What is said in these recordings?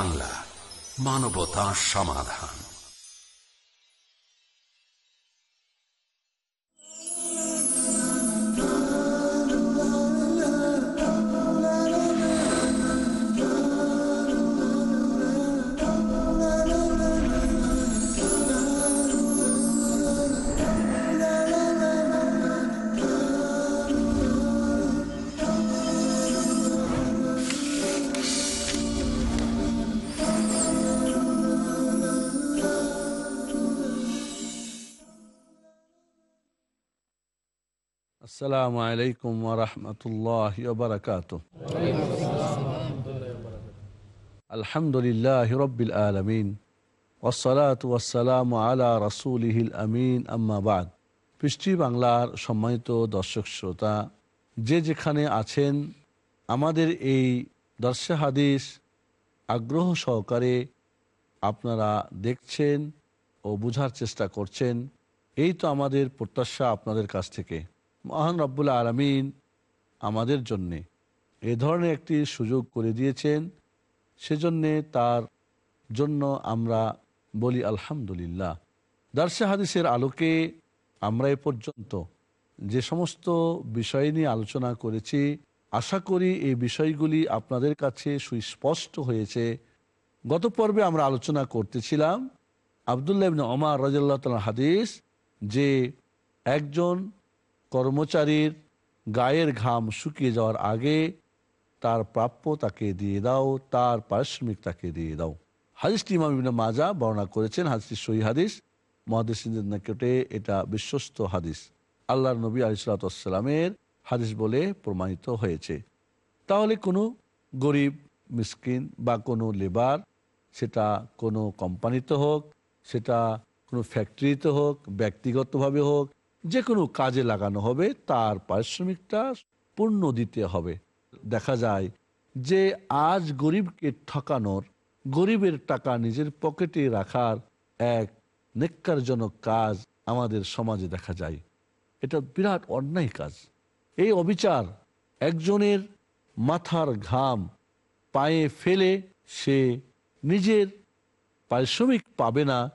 বাংলা মানবতা সমাধান। السلام عليكم ورحمة الله وبركاته الحمد لله رب العالمين والصلاة والسلام على رسوله الأمين أما بعد পৃষ্টি বাংলার সম্মানিত দর্শক শ্রোতা যে যেখানে আছেন আমাদের এই দর্শা হাদিস আগ্রহ সহকারে আপনারা দেখছেন ও বুঝার চেষ্টা করছেন এই তো আমাদের প্রত্যাশা আপনাদের কাছ থেকে মহান রব্বুল আলমিন আমাদের জন্যে এ ধরনের একটি সুযোগ করে দিয়েছেন। সেজন্যে তার জন্য আমরা বলি আলহামদুলিল্লাহ। দার্সে হাদিসের আলোকে আমরা এ পর্যন্ত যে সমস্ত বিষয় নিয়ে আলোচনা করেছি, আশা করি এই বিষয়গুলি আপনাদের কাছে সুস্পষ্ট হয়েছে। গত পর্বে আমরা আলোচনা করতেছিলাম আবদুল্লাহ ওমর তাল হাদিস যে একজন কর্মচারীর গায়ের ঘাম শুকিয়ে যাওয়ার আগে তার প্রাপ্য তাকে দিয়ে দাও, তার পারিশ্রমিক তাকে দিয়ে দাও। হাদিসটি ইমাম ইবিন মাজা বর্ণনা করেছেন, হাদিসটি সহি হাদিস। মহাদিসের নিকটে এটা বিশ্বস্ত হাদিস। আল্লাহর নবী আলিসালামের হাদিস বলে প্রমাণিত হয়েছে। তাহলে কোনো গরিব, মিসকিন বা কোনো লেবার, সেটা কোনো কোম্পানিতে হোক, সেটা কোনো ফ্যাক্টরিতে হোক, ব্যক্তিগতভাবে হোক যে কোনো কাজে লাগানো হবে, তার পারিশ্রমিকটা পূর্ণ দিতে হবে। দেখা যায় যে আজ গরিবকে ঠকানোর, গরিবের টাকা নিজের পকেটে রাখার এক নেককারজনক কাজ আমাদের সমাজে দেখা যায়। এটা বিরাট অন্যায় কাজ। এই অবিচার একজনের মাথার ঘাম পায়ে ফেলে সে নিজের পারিশ্রমিক পাবে না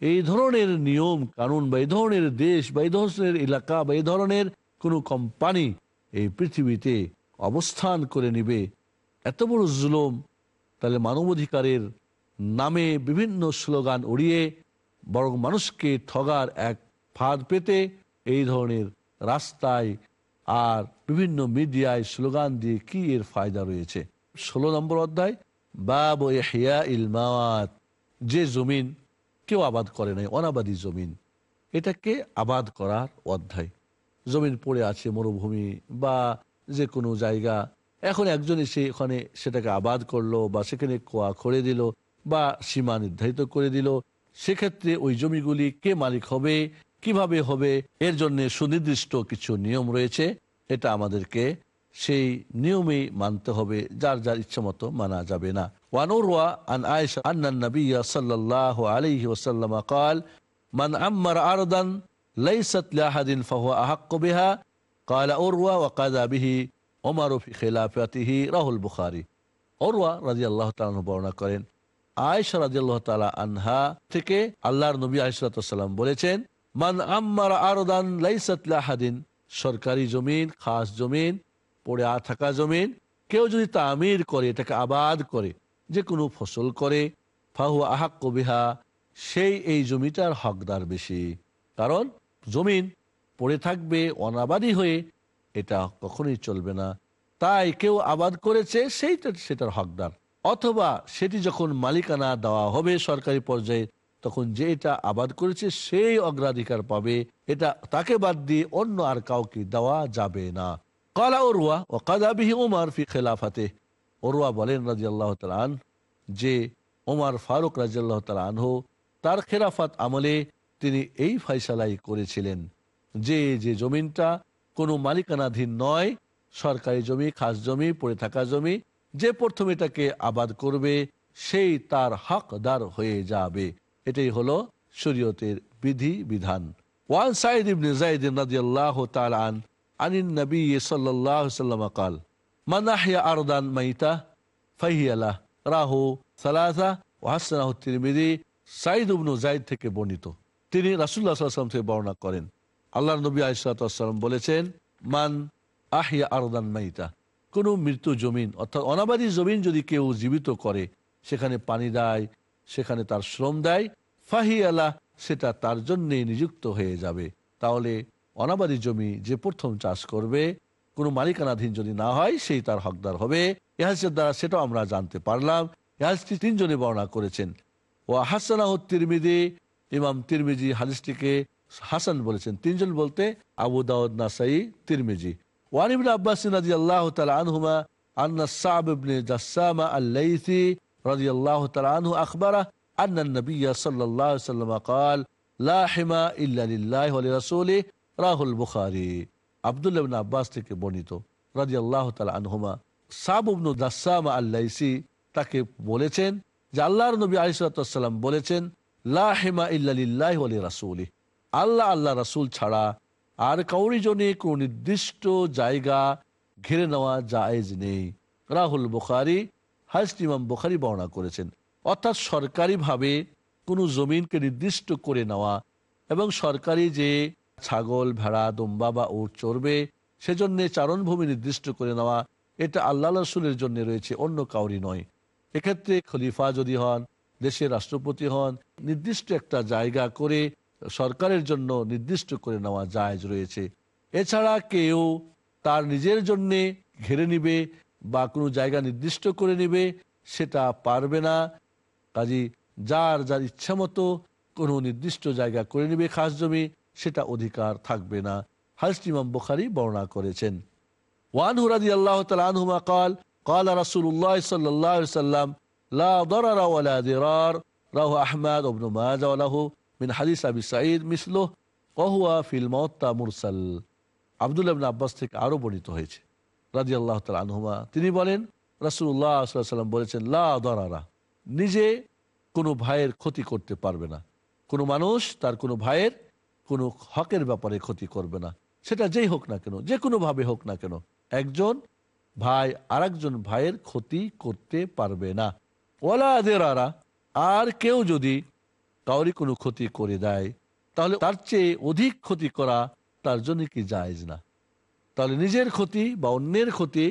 এই ধরনের নিয়ম কানুন বা এই ধরনের দেশ বা এই ধরনের এলাকা বা এই ধরনের কোনো কোম্পানি এই পৃথিবীতে অবস্থান করে নিবে। এত বড় জুলুম, তাহলে মানবাধিকারের নামে বিভিন্ন স্লোগান উড়িয়ে বরং মানুষকে ঠগার এক ফাঁদ পেতে এই ধরনের রাস্তায় আর বিভিন্ন মিডিয়ায় স্লোগান দিয়ে কি এর ফায়দা রয়েছে? ষোলো নম্বর অধ্যায়, বাব হিয়া ইলমাওয়াত যে জমিন কেউ আবাদ করে নাই, অনাবাদী জমিন। এটাকে আবাদ করার অধ্যায়। জমিন পড়ে আছে মরুভূমি বা যে কোনো জায়গা। এখন একজন এসে ওখানে সেটাকে আবাদ করল বা সেখানে কোয়া খড়ে দিল বা সীমা নির্ধারিত করে দিল। সেক্ষেত্রে ওই জমিগুলি কে মালিক হবে, কীভাবে হবে, এর জন্য সুনির্দিষ্ট কিছু নিয়ম রয়েছে। এটা আমাদেরকে সেই নিয়মেই মানতে হবে, যার যার ইচ্ছা মতো মানা যাবে না। وعن أروى عن عائشة أن النبي صلى الله عليه وسلم قال من أمر أرضا ليست لأحد فهو أحق بها قال أروى وقضى به عمر في خلافته রাহ البخاري অরওয়া রাজি আল্লাহ তালা বর্ণনা করেন আয়েশা রাজি আল্লাহ তালা আনহা থেকে আল্লাহর নবী আলিসাল্লাম বলেছেন মান আম্মার আরদান লাইসাত লাহাদিন সরকারি জমিন খাস জমিন পড়ে থাকা জমিন কেউ যদি তামির করে এটাকে আবাদ করে যে কোনো ফসল করে ফাহু আহাক কবিহা সেই এই জমিটার হকদার বেশি। কারণ জমিন পড়ে থাকবে, অনাবাদী হয়ে এটা কখনোই চলবে না। তাই কেউ আবাদ করেছে, সেইটা সেটার হকদার। অথবা সেটি যখন মালিকানা দেওয়া হবে সরকারি পর্যায়ে, তখন যে এটা আবাদ করেছে, সেই অগ্রাধিকার পাবে। এটা তাকে বাদ দিয়ে অন্য আর কাউকে দেওয়া যাবে না। কালা ওরুয়া ও কাদাবিহি উমার ফি খেলাফাতে ওরুয়া বলেন রাজি আল্লাহ তালান যে ওমার ফারুক রাজি আল্লাহ তালানহ তার খেলাফাত আমলে তিনি এই ফাইসালাই করেছিলেন যে যে জমিনটা কোনো মালিকানাধীন নয় সরকারি জমি খাস জমি পড়ে থাকা জমি যে প্রথমে এটাকে আবাদ করবে সেই তার হকদার হয়ে যাবে এটাই হলো শরীয়তের বিধি বিধান ওয়ান সাইদ ইবনে জাইদ রাদিয়াল্লাহু তাআলা আন আনিন নবী সাল্লাল্লাহু আলাইহি সাল্লাম قال মানাহিয়া আরদান থেকে বর্ণিত। তিনি রাসুল্লাহ থেকে বর্ণনা করেন। আল্লাহ নবী আসালাম বলেছেন, মান আহিয়া আরদান মাইতা কোনো মৃত্যু জমিন, অর্থাৎ অনাবাদী জমিন যদি কেউ জীবিত করে, সেখানে পানি দেয়, সেখানে তার শ্রম দেয় ফাহিয়ালা সেটা তার জন্যে নিযুক্ত হয়ে যাবে। তাহলে অনাবাদী জমি যে প্রথম চাষ করবে কোনো মালিকানাধীন যদি না হয়, সেই তার হকদার হবে। এহাজের দ্বারা সেটাও আমরা জানতে পারলাম। এহাজটি তিনজনে বর্ণনা করেছেন। ও হাসানাহ তিরমিদি, ইমাম তিরমিজি হাদিসটিকে হাসান বলেছেন। তিনজন বলতে আবু দাউদ, নাসাই, তিরমিজি। ওয়ানিবিন আব্বাস রাজি আল্লাহ তালা আনহুমা আন্না সাব ইবনে জাসামা আল্লাইথি রাজি আল্লাহ তালা আনহু আখবারা আন্না নবিয়া সাল্লাহ সাল্লাম কাল, লা হিমা ইল্লা লিল্লাহ রাহুল বুখারী। আব্দুল্লাহ ইবনে আব্বাস থেকে বর্ণিত রাদিয়াল্লাহু তাআলা আনহুমা, সাব ইবনে জাসসামা আল-লাইসি তাকে বলেছেন যে আল্লাহর নবী আলিসাল্লাম বলেছেন, লা হিমা ইল্লা লিল্লাহি ওয়া আল্লাহ আল্লাহ রাসূল ছাড়া আর কাউরি জনে কোন নির্দিষ্ট জায়গা ঘিরে নেওয়া জায়েজ নেই। রাহুল বুখারি হাজ ইমাম বুখারি বর্ণনা করেছেন। অর্থাৎ সরকারিভাবে কোনো জমিনকে নির্দিষ্ট করে নেওয়া এবং সরকারি যে ছাগল, ভেড়া, দুম্বা বা উট চড়বে, সেজন্য চারণভূমি নির্দিষ্ট করে নেওয়া, এটা আল্লাহ রসুলের জন্য রয়েছে, অন্য কাউরি নয়। এক্ষেত্রে খলিফা যদি হন, দেশের রাষ্ট্রপতি হন, নির্দিষ্ট একটা জায়গা করে সরকারের জন্য নির্দিষ্ট করে নেওয়া জায়জ রয়েছে। এছাড়া কেউ তার নিজের জন্যে ঘেরে নিবে বা কোনো জায়গা নির্দিষ্ট করে নিবে, সেটা পারবে না। কাজী যার যার ইচ্ছা মতো কোনো নির্দিষ্ট জায়গা করে নিবে খাস জমি সেটা অধিকার থাকবে না হাজরত ইমাম বুখারী বর্ণনা করেছেন ওয়ান হুরাদি আল্লাহ আনহুমা قال قال رسول الله صلى الله عليه وسلم لا ضرر ولا ضرار রাহু আহমদ ওবন মাজা ওয়ালাহু মিন হাদিস আবি সাঈদ মিসলুহ ওহুয়া ফিল মওত্তা মুরসাল আব্দুল্লাহ ইবনে আব্বাস থেকে আরো বর্ণিত হয়েছে রাদিয়াল্লাহু তাআলা আনহুমা তিনি বলেন রাসূলুল্লাহ সাল্লাল্লাহু আলাইহি ওয়াসাল্লাম বলেছেন লা দরারা নিজে কোনো ভাইয়ের ক্ষতি করতে পারবে না কোনো মানুষ তার কোনো ভাইয়ের কোনো হকের ব্যাপারে ক্ষতি করবে না। সেটা যেই হোক না কেন, যে কোনো ভাবে হোক না কেন, একজন ভাই আরেকজন ভাইয়ের ক্ষতি করতে পারবে না। ওলা আদেরারা আর কেউ যদি কাউরি কোনো ক্ষতি করে দেয়, তাহলে তার চেয়ে অধিক ক্ষতি করা তার জন্য কি জায়েজ না? তাহলে নিজের ক্ষতি বা অন্যের ক্ষতি,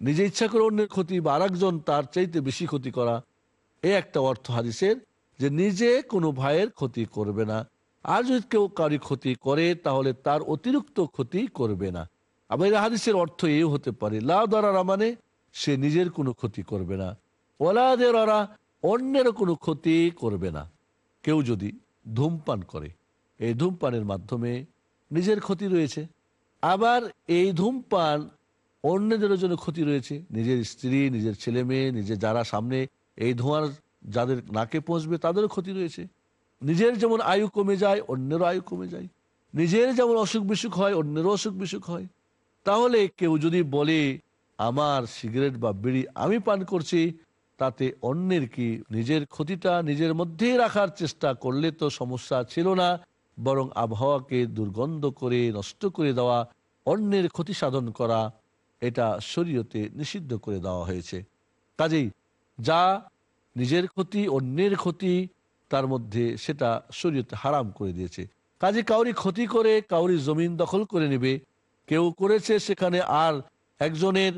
নিজে ইচ্ছা করে অন্যের ক্ষতি বা আরেকজন তার চাইতে বেশি ক্ষতি করা, এ একটা অর্থ হাদিসের যে নিজে কোনো ভাইয়ের ক্ষতি করবে না। আর যদি কেউ কারি ক্ষতি করে, তাহলে তার অতিরিক্ত ক্ষতি করবে না। আবার হাদিসের অর্থ এও হতে পারে, লা দ্বারা মানে সে নিজের কোনো ক্ষতি করবে না। ওলাদের ওরা অন্যেরও কোনো ক্ষতি করবে না। কেউ যদি ধূমপান করে, এই ধূমপানের মাধ্যমে নিজের ক্ষতি রয়েছে। আবার এই ধূমপান অন্যদের জন্য ক্ষতি রয়েছে। নিজের স্ত্রী, নিজের ছেলে মেয়ে নিজের যারা সামনে এই ধোঁয়ার যাদের নাকে পৌঁছবে, তাদেরও ক্ষতি রয়েছে। নিজের যেমন আয়ু কমে যায়, অন্যেরও আয়ু কমে যায়। নিজের যেমন অসুখ বিসুখ হয়, অন্যেরও অসুখ বিসুখ হয়। তাহলে কেউ যদি বলে, আমার সিগারেট বা বিড়ি আমি পান করছি, তাতে অন্যের কি নিজের ক্ষতিটা নিজের মধ্যেই রাখার চেষ্টা করলে তো সমস্যা ছিল না, বরং আবহাওয়াকে দুর্গন্ধ করে নষ্ট করে দেওয়া, অন্যের ক্ষতি সাধন করা, এটা শরীয়তে নিষিদ্ধ করে দেওয়া হয়েছে। কাজেই যা নিজের ক্ষতি, অন্যের ক্ষতি তার মধ্যে সেটা শরীয়তে হারাম করে দিয়েছে। কাজে কাউরি ক্ষতি করে, কাউরি জমিন দখল করে নেবে। কেউ করেছে সেখানে আর একজনের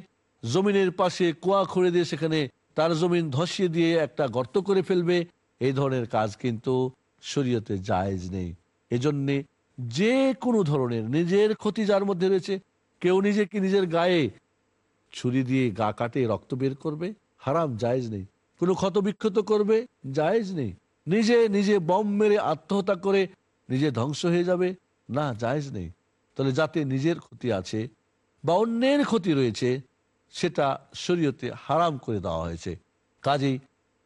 জমিনের পাশে কুয়া খুঁড়ে দিয়ে সেখানে তার জমিন ধসিয়ে দিয়ে একটা গর্ত করে ফেলবে। এই ধরনের কাজ কিন্তু শরীয়তে জায়েজ নেই। এজন্যে যে কোনো ধরনের নিজের ক্ষতি যার মধ্যে রয়েছে, কেউ নিজেকে নিজের গায়ে ছুরি দিয়ে গা কাটে, রক্ত বের করবে, হারাম, জায়েজ নেই। কোনো ক্ষত বিক্ষত করবে, জায়েজ নেই। নিজে নিজে বম মেরে আত্মহত্যা করে নিজে ধ্বংস হয়ে যাবে। না, জায়েজ নেই। তাহলে যাতে নিজের ক্ষতি আছে বা অন্যের ক্ষতি রয়েছে, সেটা শরীয়তে হারাম করে দেওয়া হয়েছে। কাজেই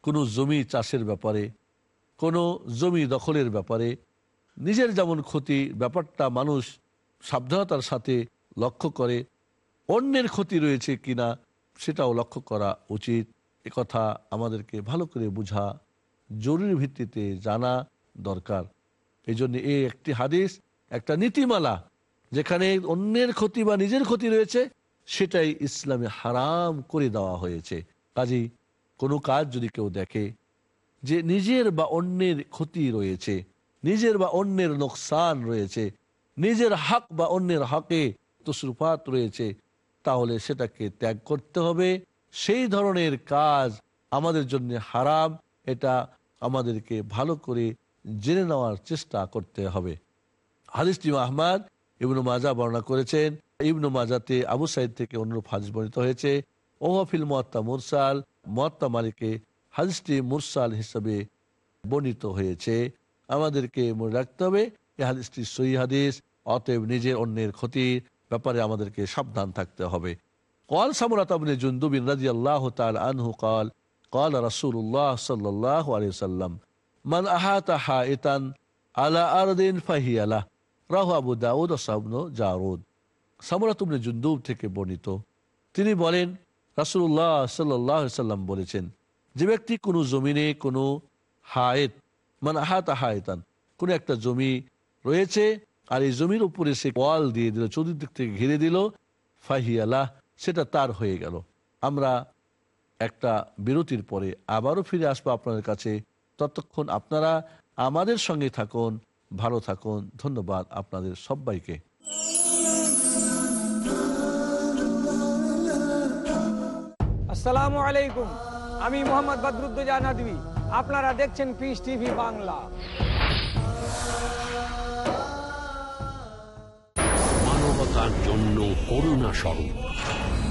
কোনো জমি চাষের ব্যাপারে, কোনো জমি দখলের ব্যাপারে নিজের যেমন ক্ষতি, ব্যাপারটা মানুষ সাবধানতার সাথে লক্ষ্য করে, অন্যের ক্ষতি রয়েছে কিনা সেটাও লক্ষ্য করা উচিত। কথা আমাদেরকে ভালো করে বোঝা জরুরি ভিত্তিতে জানা দরকার। এই জন্য এই একটি হাদিস, একটা নীতিমালা, যেখানে অন্যের ক্ষতি বা নিজের ক্ষতি রয়েছে, সেটাই ইসলামে হারাম করে দেওয়া হয়েছে। কাজেই কোনো কাজ যদি কেউ দেখে যে নিজের বা অন্যের ক্ষতি রয়েছে, নিজের বা অন্যের নোকসান রয়েছে, নিজের হক বা অন্যের হকে তসরুপাত রয়েছে, তাহলে সেটাকে ত্যাগ করতে হবে। সেই ধরনের কাজ আমাদের জন্য হারাম, এটা আমাদেরকে ভালো করে জেনে নেওয়ার চেষ্টা করতে হবে। হাদিস আহমাদ, ইবনু মাজা বর্ণনা করেছেন, ইবনু মাজাতে আবু সাইদ থেকে অনুরূপ হাদিস বর্ণিত হয়েছে ওহফিল মহাত্মা মুরসাল মহাত্মা মালিকে হাদিসটি মুরসাল হিসেবে বর্ণিত হয়েছে। আমাদেরকে মনে রাখতে হবে, এই হাদিসটি সই হাদিস, অতএব নিজের অন্যের ক্ষতির ব্যাপারে আমাদেরকে সাবধান থাকতে হবে। কল সামরাত আবনে জুন্দুবিন রাজি আল্লাহ তাল আনহু কল قال رسول الله صلى الله عليه وسلم من أحاط حائطا على أرض فهي له রাহু আবু দাউদ ও সাবন জারুদ সামরাতুবনে জুন্দুব থেকে বর্ণিত তিনি বলেন রাসুল্লাহ সাল্লাহ সাল্লাম বলেছেন যে ব্যক্তি কোনো জমিনে কোনো হায়েত মানে হাত হায়তান কোনো একটা জমি রয়েছে আর এই জমির উপরে সে ওয়াল দিয়ে দিল চতুর্দিক থেকে ঘিরে দিল ফাহিয়ালাহ সেটা তার হয়ে গেল আমরা একটা বিরতির পরে আবারও ফিরে আসব আপনাদের কাছে। ততক্ষণ আপনারা আমাদের সঙ্গে থাকুন ভালো থাকুন। ধন্যবাদ আপনাদের সবাইকে। আসসালামু আলাইকুম। আমি মোহাম্মদ বদরুদ্দোজা নদী আপনারা দেখছেন পিস টিভি বাংলা। মানবতার জন্য করুণা স্বরূপ।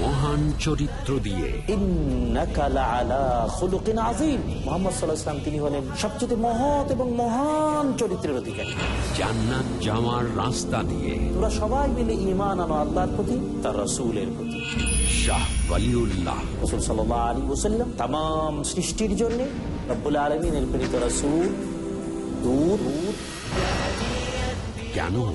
মহান চরিত্র দিয়ে। তিনি হলেন সবচেয়ে মহৎ এবং মহান চরিত্রের অধিকারী। জান্নাত জামার রাস্তা দিয়ে। তোরা সবাই মিলে ইমান আনো আল্লাহর প্রতি তার রসুলের প্রতি। শাহ রসুল সৃষ্টির রসুল। কেন?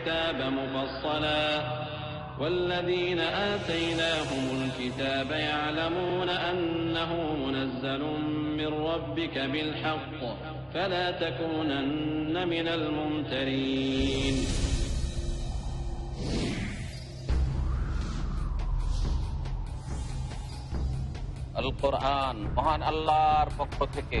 الكتاب مفصلا والذين آتيناهم الكتاب يعلمون أنه منزل من ربك بالحق فلا تكونن من الممترين আল কোরআন মহান আল্লাহর পক্ষ থেকে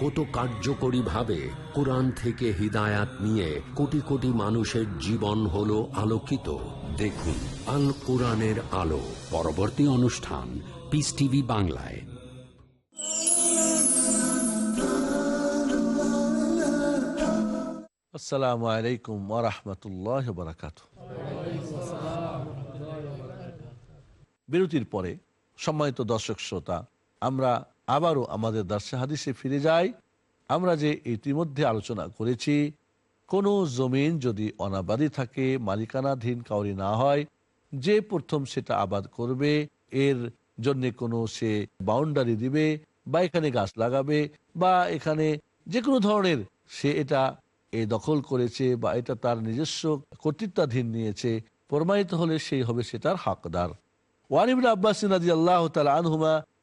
কত কার্যকরী ভাবে কোরআন থেকে হিদায়াত নিয়ে কোটি কোটি মানুষের জীবন হলো আলোকিত। দেখুন আল কোরআনের আলো। পরবর্তী অনুষ্ঠান পিস টিভি বাংলায়। আসসালামু আলাইকুম ওরহমতুল্লাহ বারাকাত বিরতির পরে সম্মানিত দর্শক শ্রোতা আমরা আবারও আমাদের দার্সে হাদিসে ফিরে যাই। আমরা যে ইতিমধ্যে আলোচনা করেছি, কোনো জমিন যদি অনাবাদি থাকে, মালিকানাধীন কাউরি না হয়, যে প্রথম সেটা আবাদ করবে, এর জন্য কোনো সে বাউন্ডারি দিবে বা এখানে গাছ লাগাবে বা এখানে যে কোনো ধরনের সে এটা এ দখল করেছে বা এটা তার নিজস্ব কর্তৃত্বাধীন নিয়েছে, প্রমাণিত হলে সেই হবে সেটার হকদার। ওয়ানিবিন আব্বাস রাজি আল্লাহ তালা আনহুমা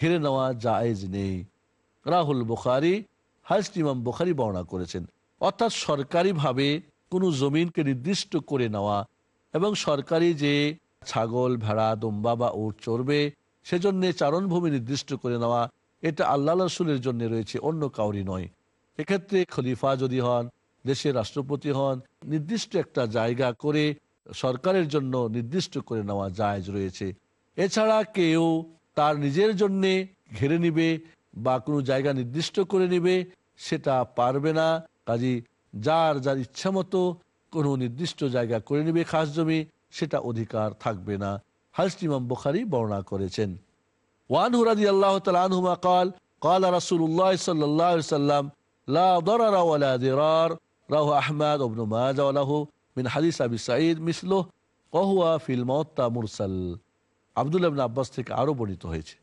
ঘিরে নেওয়া জায়েজ নেই। রাহুল বুখারি হাজ ইমাম বুখারি বর্ণনা করেছেন। অর্থাৎ সরকারিভাবে কোনো জমিনকে নির্দিষ্ট করে নেওয়া এবং সরকারি যে ছাগল, ভেড়া, দম্বা বা উট চড়বে, সেজন্য চারণভূমি নির্দিষ্ট করে নেওয়া, এটা আল্লাহ রসুলের জন্য রয়েছে, অন্য কাউরি নয়। এক্ষেত্রে খলিফা যদি হন, দেশের রাষ্ট্রপতি হন, নির্দিষ্ট একটা জায়গা করে সরকারের জন্য নির্দিষ্ট করে নেওয়া জায়জ রয়েছে। এছাড়া কেউ তার নিজের জন্যে ঘেরে নিবে বা কোনো জায়গা নির্দিষ্ট করে নিবে সেটা পারবে না কাজী যার যার ইচ্ছা মতো কোনো নির্দিষ্ট জায়গা করে নিবে খাস জমি সেটা অধিকার থাকবে না হাজরত ইমাম বুখারী বর্ণনা করেছেন وعنه رضي الله تعالى عنهما قال قال رسول الله صلى الله عليه وسلم لا ضرر ولا ضرار رواه أحمد وابن ماجه وله من حديث أبي سعيد مثله وهو في الموطأ مرسل আব্দুল্লাহ আব্বাস থেকে আরও বর্ণিত হয়েছে।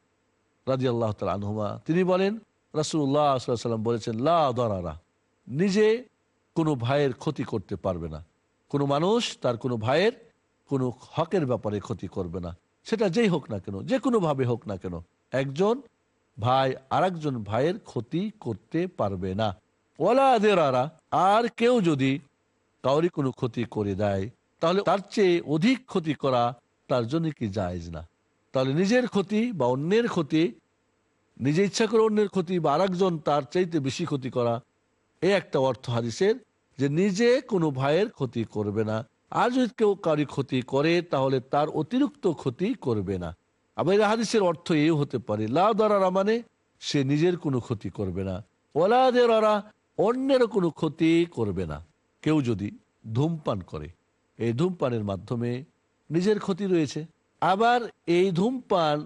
রাজি আল্লাহ তালা আনহুমা। তিনি বলেন রাসুল্লাহ সাল্লাম বলেছেন, লা নিজে কোনো ভাইয়ের ক্ষতি করতে পারবে না। কোনো মানুষ তার কোনো ভাইয়ের কোনো হকের ব্যাপারে ক্ষতি করবে না। সেটা যেই হোক না কেন যে কোনো ভাবে হোক না কেন, একজন ভাই আরেকজন ভাইয়ের ক্ষতি করতে পারবে না। ওলা আর কেউ যদি কাউরি কোনো ক্ষতি করে দেয়, তাহলে তার চেয়ে অধিক ক্ষতি করা তার জন্য কি জায়েজ না? তাহলে নিজের ক্ষতি বা অন্যের ক্ষতি, নিজে ইচ্ছা করে অন্যের ক্ষতি বা আরেকজন তার চাইতে বেশি ক্ষতি করা এই একটা অর্থ হাদিসের যে নিজে কোনো ভাইয়ের ক্ষতি করবে না। আর যদি কেউ কারি ক্ষতি করে, তাহলে তার অতিরিক্ত ক্ষতি করবে না। আবার এই হাদিসের অর্থ এই হতে পারে, লা দরারা মানে সে নিজের কোনো ক্ষতি করবে না। ওলা দেরারা অন্যেরও কোনো ক্ষতি করবে না। কেউ যদি ধূমপান করে, এই ধূমপানের মাধ্যমে নিজের ক্ষতি রয়েছে। আবার এই ধূমপান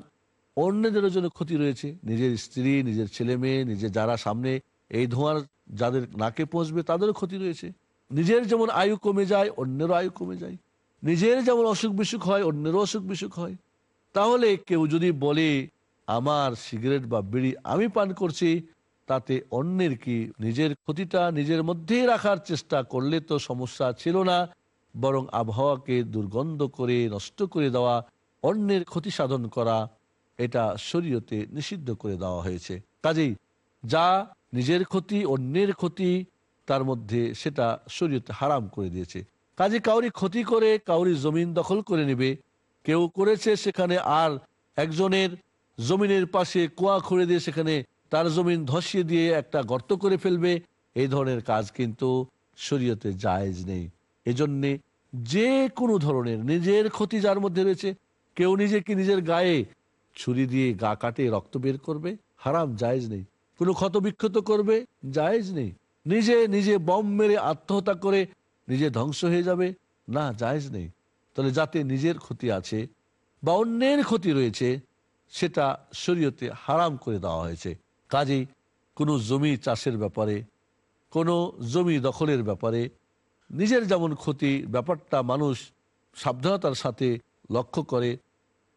অন্যদেরও জন্য ক্ষতি রয়েছে। নিজের স্ত্রী, নিজের ছেলে মেয়ে নিজের যারা সামনে এই ধোঁয়ার যাদের নাকে পৌঁছবে তাদেরও ক্ষতি রয়েছে। নিজের যেমন আয়ু কমে যায়, অন্যেরও আয়ু কমে যায়। নিজের যেমন অসুখ বিসুখ হয়, অন্যেরও অসুখ বিসুখ হয়। তাহলে কেউ যদি বলে, আমার সিগারেট বা বিড়ি আমি পান করছি, তাতে অন্যের কি নিজের ক্ষতিটা নিজের মধ্যেই রাখার চেষ্টা করলে তো সমস্যা ছিল না। বরং আবহাওয়াকে দুর্গন্ধ করে নষ্ট করে দেওয়া, অন্যের ক্ষতি সাধন করা, এটা শরীয়তে নিষিদ্ধ করে দেওয়া হয়েছে। কাজেই যা নিজের ক্ষতি, অন্যের ক্ষতি, তার মধ্যে সেটা শরীয়তে হারাম করে দিয়েছে। কাজে কাউরি ক্ষতি করে, কাউরি জমিন দখল করে নেবে। কেউ করেছে সেখানে আর একজনের জমিনের পাশে কুয়া খুঁড়ে দিয়ে সেখানে তার জমিন ধসিয়ে দিয়ে একটা গর্ত করে ফেলবে, এই ধরনের কাজ কিন্তু শরীয়তে জায়েজ নেই। এজন্যে যে কোনো ধরনের নিজের ক্ষতি যার মধ্যে রয়েছে, কেউ নিজেকে নিজের গায়ে ছুরি দিয়ে গা কাটে, রক্ত বের করবে, হারাম, জায়েজ নেই। কোনো ক্ষত বিক্ষত করবে, জায়েজ নেই। নিজে নিজে বম মেরে আত্মহত্যা করে নিজে ধ্বংস হয়ে যাবে, না, জায়েজ নেই। তাহলে যাতে নিজের ক্ষতি আছে বা অন্যের ক্ষতি রয়েছে, সেটা শরীয়তে হারাম করে দেওয়া হয়েছে। কাজেই কোনো জমি চাষের ব্যাপারে, কোনো জমি দখলের ব্যাপারে নিজের যেমন ক্ষতি ব্যাপারটা মানুষ সাবধানতার সাথে লক্ষ্য করে,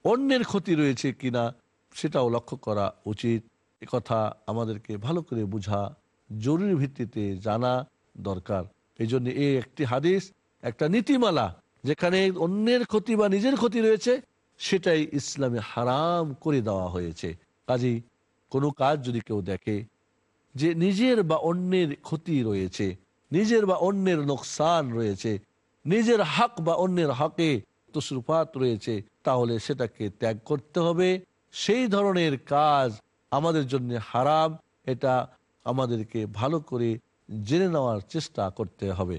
অন্যের ক্ষতি রয়েছে কিনা সেটাও লক্ষ্য করা উচিত। কথা আমাদেরকে ভালো করে বোঝা, জরুরি ভিত্তিতে জানা দরকার। এই জন্য এই একটি হাদিস, একটা নীতিমালা, যেখানে অন্যের ক্ষতি বা নিজের ক্ষতি রয়েছে, সেটাই ইসলামে হারাম করে দেওয়া হয়েছে। কাজেই কোনো কাজ যদি কেউ দেখে যে নিজের বা অন্যের ক্ষতি রয়েছে নিজের বা অন্যের নোকসান রয়েছে। নিজের হক বা অন্যের হকে তসরুফাত রয়েছে, তাহলে সেটাকে ত্যাগ করতে হবে। সেই ধরনের কাজ আমাদের জন্য হারাম, এটা আমাদেরকে ভালো করে জেনে নেওয়ার চেষ্টা করতে হবে।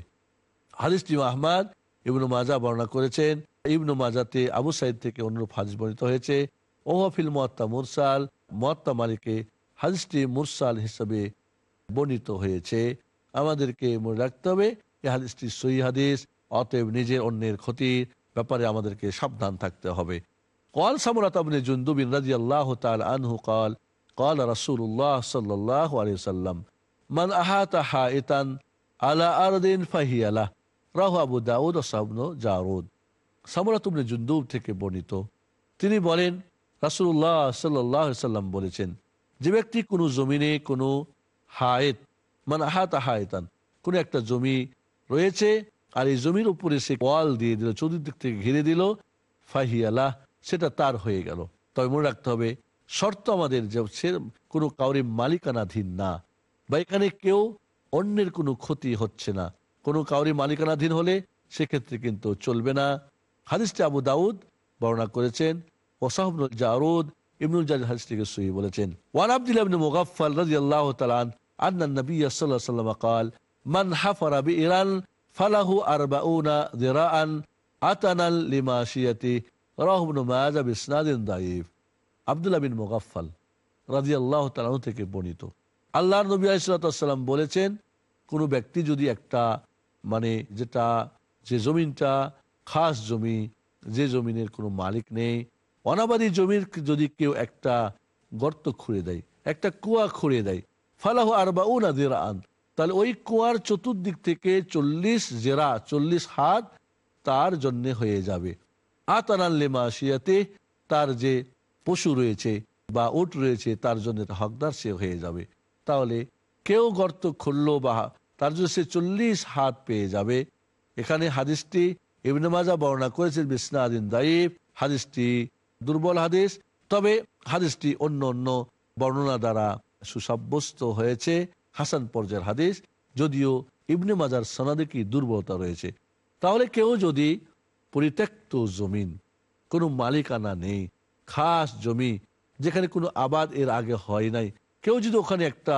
হাদিসটি আহমাদ, ইবনু মাজা বর্ণনা করেছেন, ইবনু মাজাতে আবু সাইদ থেকে অনুরূপ হাদিস বর্ণিত হয়েছে ওহফিল মোয়াত্তা মুরসাল, মোয়াত্তা মালিকে হাদিসটি মুরসাল হিসেবে বর্ণিত হয়েছে। আমাদেরকে মনে রাখতে হবে এই হাদিসটি সই হাদিস অতএব নিজের অন্যের ক্ষতির ব্যাপারে আমাদেরকে সাবধান থাকতে হবে কল সামরাত আবনে জুন্দুবিন রাজি আল্লাহ তাল আনহু কল قال رسول الله صلى الله عليه وسلم মান আহাতা হা ইতান আলা আরদিন ফাহিয়ালা রাহু আবু দাউদ ও সাবন জারুদ সামরা তুমনে জুন্দুব থেকে বর্ণিত তিনি বলেন রাসুল্লাহ সাল্লাহ সাল্লাম বলেছেন যে ব্যক্তি কোনো জমিনে কোনো হায়েত মানে হাত হায়তান কোনো একটা জমি রয়েছে, আর এই জমির উপরে সে ওয়াল দিয়ে দিল, চতুর্দিক থেকে ঘিরে দিল ফাহিয়ালাহ সেটা তার হয়ে গেল। তবে মনে রাখতে হবে, শর্ত আমাদের যে সে কোনো কাউরি মালিকানাধীন না। বা এখানে কেউ অন্যের কোনো ক্ষতি হচ্ছে না। কোনো কাউরি মালিকানাধীন হলে সেক্ষেত্রে কিন্তু চলবে না। হাদিসটি আবু দাউদ বর্ণনা করেছেন ওসাহবনুল জারুদ ইবনুল জাজ হাদিসটিকে সহি বলেছেন। ওয়ান আব্দুল্লাহ ইবনে মুগাফফাল রাদিয়াল্লাহু তাআলা আন আন্না নবী সাল্লাল্লাহু আলাইহি ওয়াসাল্লাম قال من حفر بئرا فله 40 ذراعا আতানা লিমাশিয়াতি রাহু ইবনে মাজাহ বিসনাদিন দাঈফ আব্দুল্লাহ বিন মুগাফফাল রাদিয়াল্লাহু তাআলা আনহু থেকে বর্ণিত আল্লাহর নবী আলাইহিস সালাম বলেছেন কোনো ব্যক্তি যদি একটা মানে যেটা যে জমিনটা খাস জমি যে জমিনের কোনো মালিক নেই অনাবাদী জমির যদি কেউ একটা গর্ত খুঁড়ে দেয় একটা কুয়া খুঁড়ে দেয় ফালাহ আর বা আন তাহলে ওই কুয়ার চতুর্দিক থেকে চল্লিশ জেরা, চল্লিশ হাত তার জন্য হয়ে যাবে। আতানাল্লেমা শিয়াতে, তার যে পশু রয়েছে বা উট রয়েছে, তার জন্য হকদার সে হয়ে যাবে। তাহলে কেউ গর্ত খুললো বা তার জন্য সে চল্লিশ হাত পেয়ে যাবে। এখানে হাদিসটি ইবনে মাজা বর্ণনা করেছেন বিসনাদিন দাইব হাদিসটি দুর্বল হাদিস, তবে হাদিসটি অন্য অন্য বর্ণনা দ্বারা সুসাব্যস্ত হয়েছে হাসান পর্যায়ের হাদিস, যদিও ইবনে মাজার সনাদে কি দুর্বলতা রয়েছে। তাহলে কেউ যদি পরিত্যক্ত জমিন, কোনো মালিকানা নেই, খাস জমি, যেখানে কোনো আবাদ এর আগে হয় নাই, কেউ যদি ওখানে একটা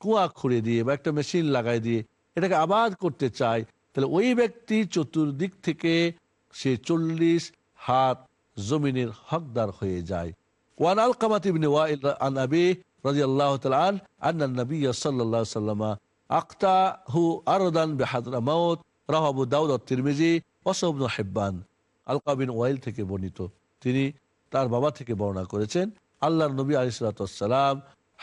কুয়া খুঁড়ে দিয়ে বা একটা মেশিন লাগাই দিয়ে এটাকে আবাদ করতে চায়, তাহলে ওই ব্যক্তি চতুর্দিক থেকে সে চল্লিশ হাত জমিনের হকদার হয়ে যায়। ওয়ান আল কামাত ইবনে ওয়াইল আন আবি আন, আন্না নবী আলাইহি ওয়াসাল্লাম আক্তাহু আরদান বিহাদরামাউত রাহু আবু দাউদ তিরমিজি ওয়াসাবনু হিব্বান। আলকা বিন ওয়াইল থেকে বর্ণিত। তিনি তার বাবা থেকে বর্ণনা করেছেন, আল্লাহর নবী আলিসাল্লাম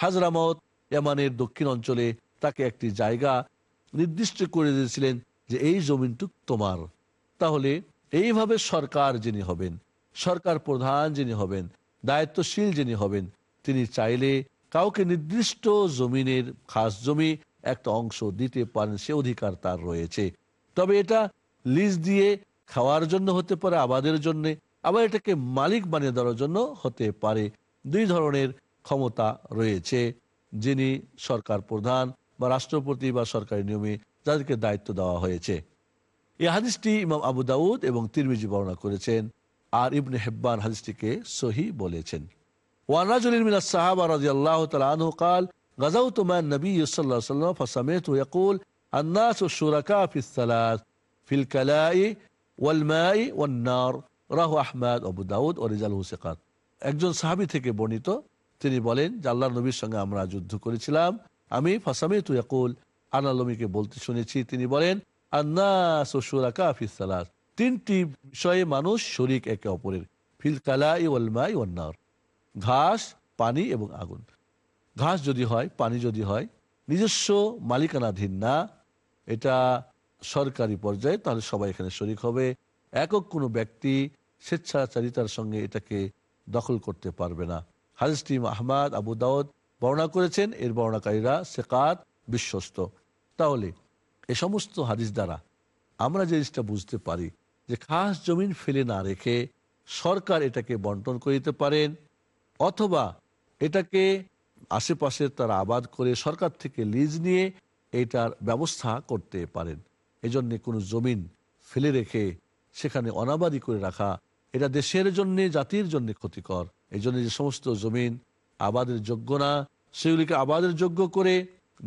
হাজরামত ইয়ামানের দক্ষিণ অঞ্চলে তাকে একটি জায়গা নির্দিষ্ট করে দিয়েছিলেন যে এই জমিনটুক তোমার। তাহলে এইভাবে সরকার যিনি হবেন, সরকার প্রধান যিনি হবেন, দায়িত্বশীল যিনি হবেন, তিনি চাইলে কাউকে নির্দিষ্ট জমিনের খাস জমি একটা অংশ দিতে পারেন, সে অধিকার তার রয়েছে। তবে এটা লিজ দিয়ে খাওয়ার জন্য হতে পারে, আবাদের জন্য, আবার এটাকে মালিক বানিয়ে দেওয়ার জন্য হতে পারে। দুই ধরনের ক্ষমতা রয়েছে, যিনি সরকার প্রধান বা রাষ্ট্রপতি বা সরকারি নিয়মে যাদেরকে দায়িত্ব দেওয়া হয়েছে। এই হাদিসটি ইমাম আবু দাউদ এবং তিরমিজি বর্ণনা করেছেন, আর ইবনে হেব্বান হাদিসটিকে সহি বলেছেন। وعن من الصحابة رضي الله تعالى عنه قال غزوت مع النبي صلى الله عليه وسلم فسمعته يقول الناس الشركاء في الثلاث في الكلاء والماء والنار রাহু আহমদ আবু দাউদ ও রিজাল হুসেকাত একজন সাহাবি থেকে বর্ণিত তিনি বলেন যে আল্লাহ নবীর সঙ্গে আমরা যুদ্ধ করেছিলাম আমি ফাসামি তুয়াকুল আনালমিকে বলতে শুনেছি তিনি বলেন আন্না তিনটি বিষয়ে মানুষ শরিক একে অপরের ফিল কালাই ওয়ালমাই ওয়ান্নার ঘাস, পানি এবং আগুন। ঘাস যদি হয়, পানি যদি হয়, নিজস্ব মালিকানাধীন না, এটা সরকারি পর্যায়ে, তাহলে সবাই এখানে শরিক হবে। একক কোনো ব্যক্তি স্বেচ্ছাচারিতার সঙ্গে এটাকে দখল করতে পারবে না। হারিসটি আহমাদ, আবু দাউদ বর্ণনা করেছেন, এর বর্ণাকারীরা সেকাত বিশ্বস্ত। তাহলে এ সমস্ত হাদিস দ্বারা আমরা যে জিনিসটা বুঝতে পারি, যে খাস জমিন ফেলে না রেখে সরকার এটাকে বন্টন করে দিতে পারেন অথবা এটাকে আশেপাশে তারা আবাদ করে সরকার থেকে লিজ নিয়ে এটার ব্যবস্থা করতে পারেন। এজন্য কোনো জমিন ফেলে রেখে সেখানে অনাবাদি করে রাখা এটা দেশের জন্যে, জাতির জন্য ক্ষতিকর। এই জন্য যে সমস্ত জমিন আবাদের যোগ্য না, সেগুলিকে আবাদের যোগ্য করে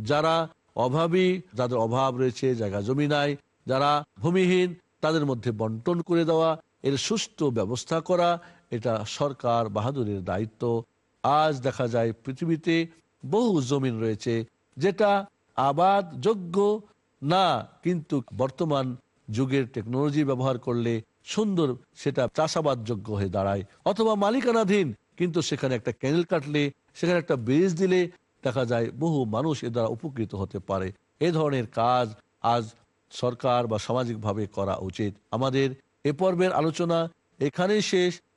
যারা অভাবী, যাদের অভাব রয়েছে, জায়গা জমি নাই, যারা ভূমিহীন, তাদের মধ্যে বন্টন করে দেওয়া, এর সুষ্ঠু ব্যবস্থা করা এটা সরকার বাহাদুরের দায়িত্ব। আজ দেখা যায় পৃথিবীতে বহু জমিন রয়েছে যেটা আবাদ যোগ্য না, কিন্তু বর্তমান যুগের টেকনোলজি ব্যবহার করলে সুন্দর সেটা চাষাবাদ যোগ্য হয়ে দাঁড়ায়। অথবা মালিকানাধীন, কিন্তু সেখানে একটা ক্যানেল কাটলে, সেখানে একটা ব্রিজ দিলে দেখা যায় বহু মানুষ এ দ্বারা উপকৃত হতে পারে। এ ধরনের কাজ আজ সরকার বা সামাজিকভাবে করা উচিত। আমাদের এ পর্বের আলোচনা এখানেই শেষ।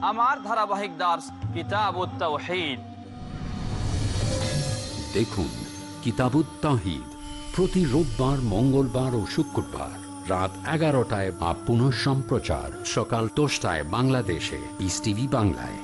আমার ধারাবাহিক দাস কিতাব দেখুন কিতাব প্রতি রোববার, মঙ্গলবার ও শুক্রবার রাত এগারোটায় বা পুনঃ সম্প্রচার সকাল দশটায় বাংলাদেশে ইস বাংলায়।